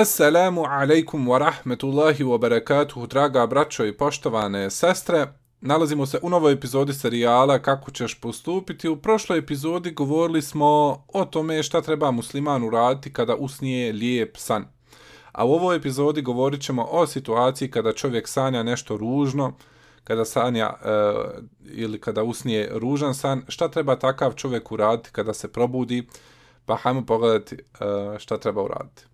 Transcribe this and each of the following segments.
Assalamu alaikum wa rahmetullahi wa barakatuhu, draga braćo i poštovane sestre. Nalazimo se u novoj epizodi serijala Kako ćeš postupiti. U prošloj epizodi govorili smo o tome šta treba musliman uraditi kada usnije lijep san. A u ovoj epizodi govorit ćemo o situaciji kada čovjek sanja nešto ružno, kada sanja e, ili kada usnije ružan san, šta treba takav čovjek uraditi kada se probudi, pa hajmo pogledati e, šta treba uraditi.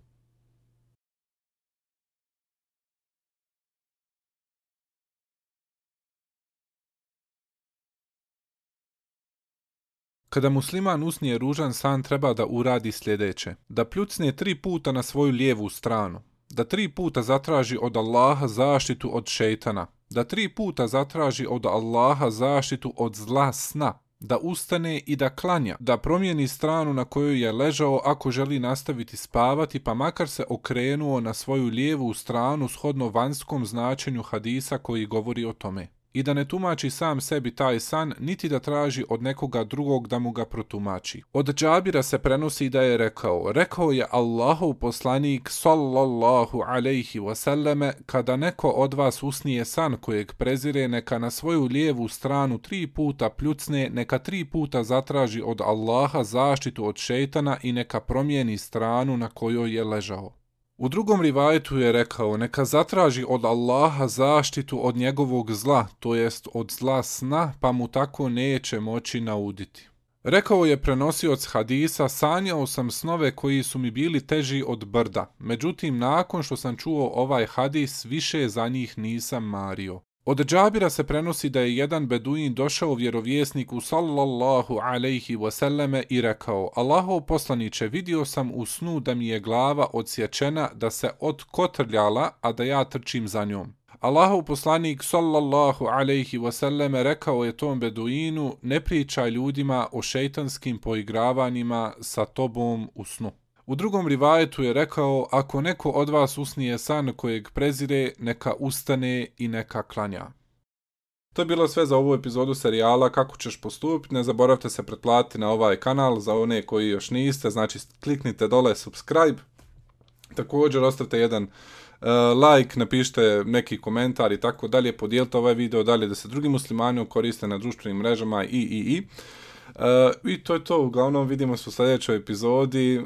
Kada musliman usnije ružan san treba da uradi sljedeće. Da pljucne tri puta na svoju lijevu stranu. Da tri puta zatraži od Allaha zaštitu od šeitana. Da tri puta zatraži od Allaha zaštitu od zla sna. Da ustane i da klanja. Da promijeni stranu na kojoj je ležao ako želi nastaviti spavati pa makar se okrenuo na svoju lijevu stranu shodno vanskom značenju hadisa koji govori o tome i da ne tumači sam sebi taj san, niti da traži od nekoga drugog da mu ga protumači. Od Džabira se prenosi da je rekao, rekao je Allahov poslanik sallallahu alaihi wasallame, kada neko od vas usnije san kojeg prezire, neka na svoju lijevu stranu tri puta pljucne, neka tri puta zatraži od Allaha zaštitu od šeitana i neka promijeni stranu na kojoj je ležao. U drugom rivajetu je rekao, neka zatraži od Allaha zaštitu od njegovog zla, to jest od zla sna, pa mu tako neće moći nauditi. Rekao je prenosioc hadisa, sanjao sam snove koji su mi bili teži od brda, međutim nakon što sam čuo ovaj hadis, više za njih nisam mario. Od Džabira se prenosi da je jedan beduin došao vjerovjesniku sallallahu alaihi wasallame i rekao Allahov poslaniće, vidio sam u snu da mi je glava odsječena da se odkotrljala, a da ja trčim za njom. Allahov poslanik sallallahu alaihi wasallame rekao je tom beduinu ne pričaj ljudima o šeitanskim poigravanjima sa tobom u snu. U drugom rivajetu je rekao, ako neko od vas usnije san kojeg prezire, neka ustane i neka klanja. To je bilo sve za ovu epizodu serijala Kako ćeš postupiti. Ne zaboravite se pretplatiti na ovaj kanal za one koji još niste. Znači kliknite dole subscribe. Također ostavite jedan uh, like, napišite neki komentar i tako dalje. Podijelite ovaj video dalje da se drugi muslimani koriste na društvenim mrežama i i i. Uh, I to je to. Uglavnom vidimo se u sljedećoj epizodi.